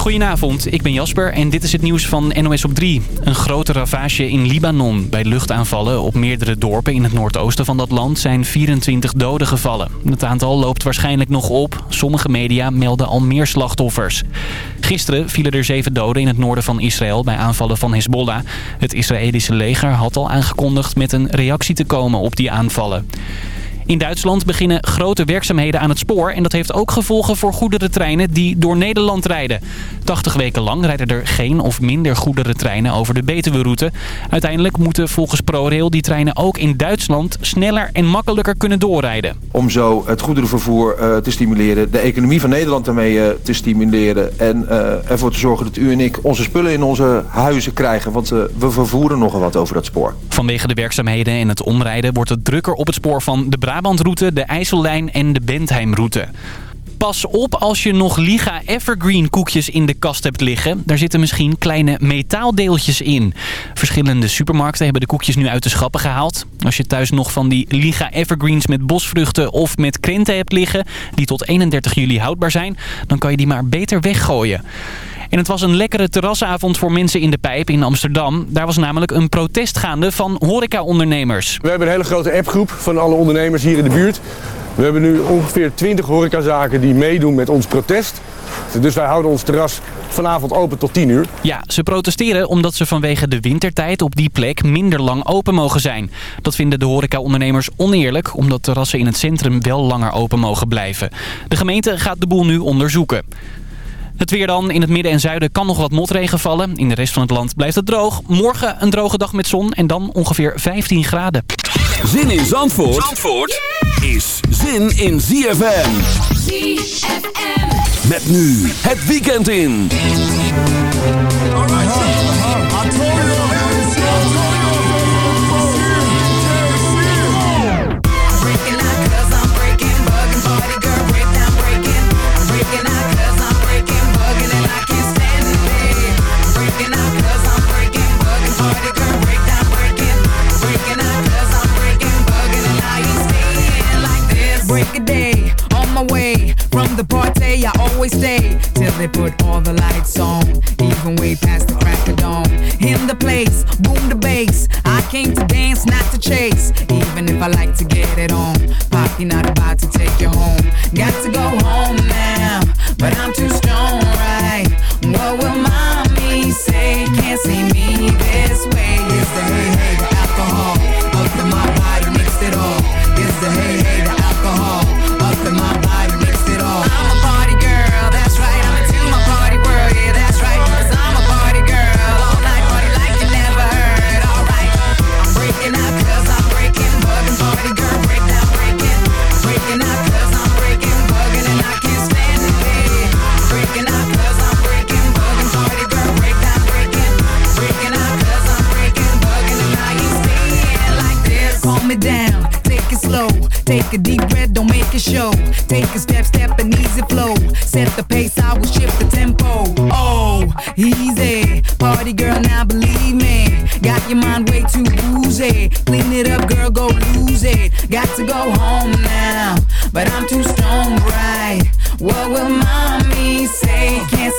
Goedenavond, ik ben Jasper en dit is het nieuws van NOS op 3. Een grote ravage in Libanon. Bij luchtaanvallen op meerdere dorpen in het noordoosten van dat land zijn 24 doden gevallen. Het aantal loopt waarschijnlijk nog op. Sommige media melden al meer slachtoffers. Gisteren vielen er zeven doden in het noorden van Israël bij aanvallen van Hezbollah. Het Israëlische leger had al aangekondigd met een reactie te komen op die aanvallen. In Duitsland beginnen grote werkzaamheden aan het spoor. En dat heeft ook gevolgen voor goederentreinen die door Nederland rijden. 80 weken lang rijden er geen of minder goederentreinen over de Betuwe-route. Uiteindelijk moeten volgens ProRail die treinen ook in Duitsland sneller en makkelijker kunnen doorrijden. Om zo het goederenvervoer uh, te stimuleren, de economie van Nederland daarmee uh, te stimuleren. En uh, ervoor te zorgen dat u en ik onze spullen in onze huizen krijgen. Want we vervoeren nogal wat over dat spoor. Vanwege de werkzaamheden en het omrijden wordt het drukker op het spoor van de Brabant De IJssellijn en de Bentheimroute. Pas op als je nog Liga Evergreen koekjes in de kast hebt liggen. Daar zitten misschien kleine metaaldeeltjes in. Verschillende supermarkten hebben de koekjes nu uit de schappen gehaald. Als je thuis nog van die Liga Evergreens met bosvruchten of met krenten hebt liggen... die tot 31 juli houdbaar zijn, dan kan je die maar beter weggooien. En het was een lekkere terrasavond voor mensen in de pijp in Amsterdam. Daar was namelijk een protest gaande van horecaondernemers. We hebben een hele grote appgroep van alle ondernemers hier in de buurt. We hebben nu ongeveer 20 horecazaken die meedoen met ons protest. Dus wij houden ons terras vanavond open tot 10 uur. Ja, ze protesteren omdat ze vanwege de wintertijd op die plek minder lang open mogen zijn. Dat vinden de horecaondernemers oneerlijk, omdat terrassen in het centrum wel langer open mogen blijven. De gemeente gaat de boel nu onderzoeken. Het weer dan. In het midden en zuiden kan nog wat motregen vallen. In de rest van het land blijft het droog. Morgen een droge dag met zon en dan ongeveer 15 graden. Zin in Zandvoort, Zandvoort is zin in ZFM. ZFM. Met nu het weekend in. The party, I always stay till they put all the lights on. Even way past the crack of dawn. In the place, boom the bass. I came to dance, not to chase. Even if I like to get it on. Poppy not about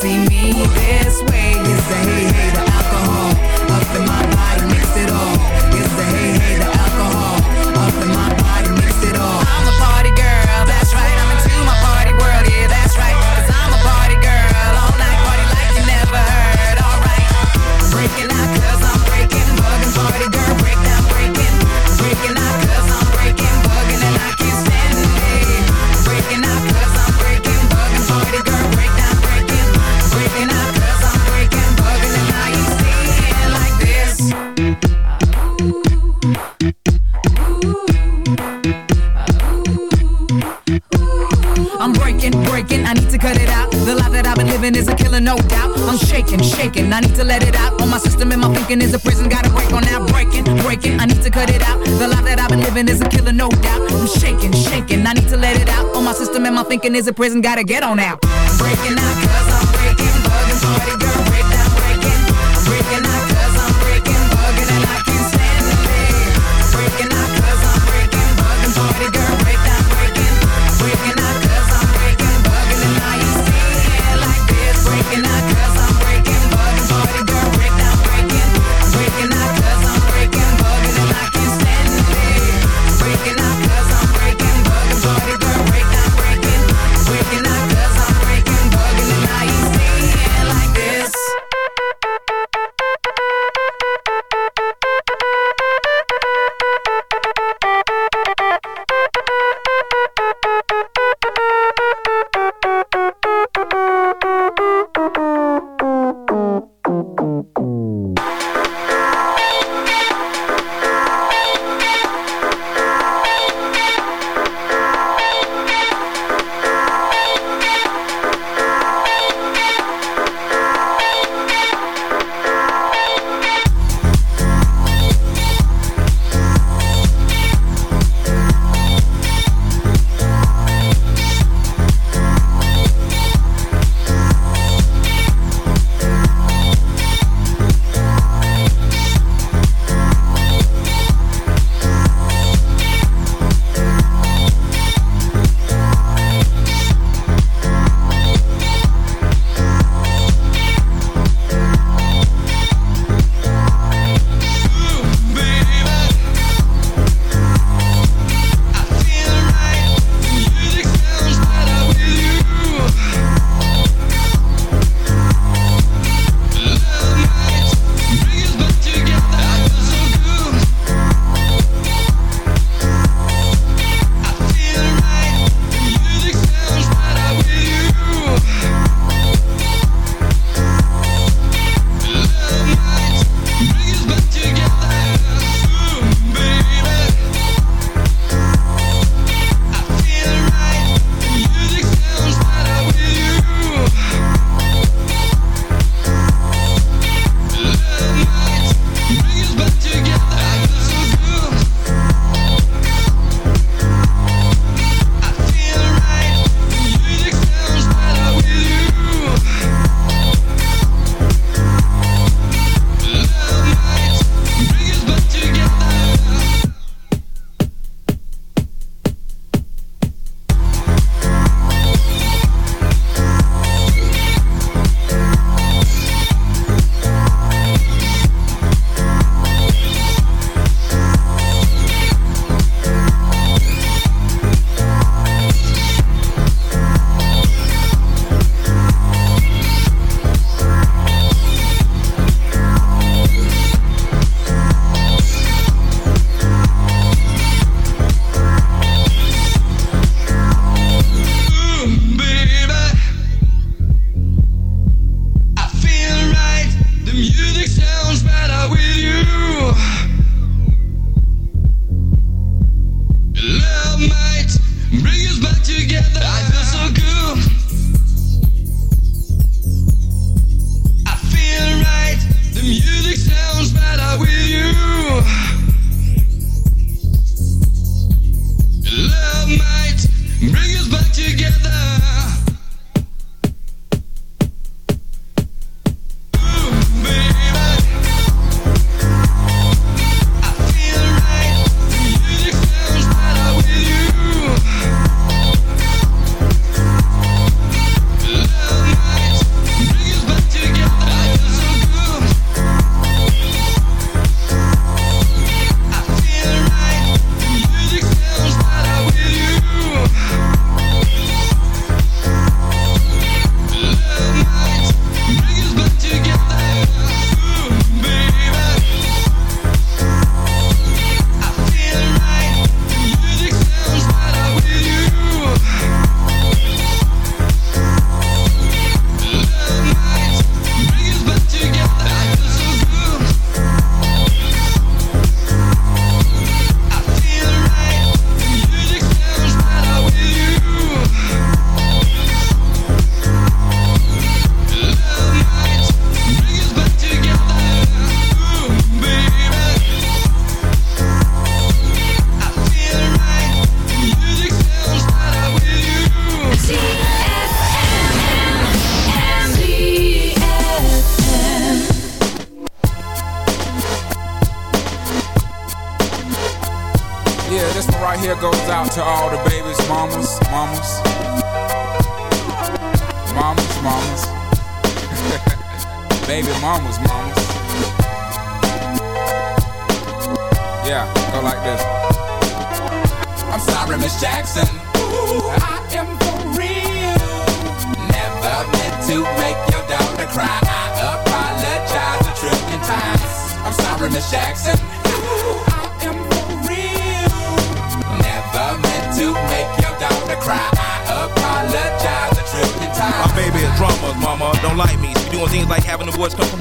see me thinking is a prison, gotta get on out. Breaking out, cause I'm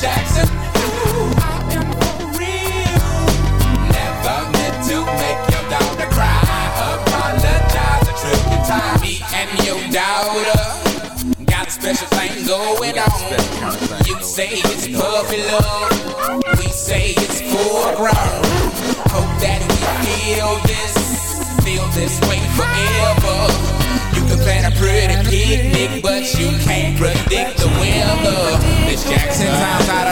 Jackson. Ooh, I am for real. Never meant to make your daughter cry. Apologize a trillion times. Me and your daughter got a special thing going on. You say it's puppy love. We say it's full grown. Hope that we feel this, feel this way forever. You can plan a pretty picnic, but you can't predict the weather. Miss Jackson times out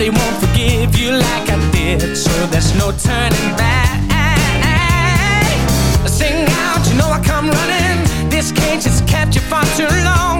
Nobody won't forgive you like I did So there's no turning back. Sing out, you know I come running. This cage has kept you far too long.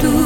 tu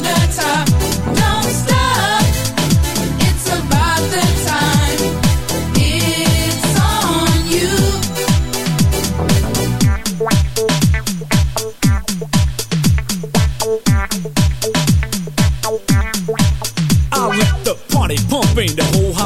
The top. Don't stop. It's about that time. It's on you. I let the party pumping, the whole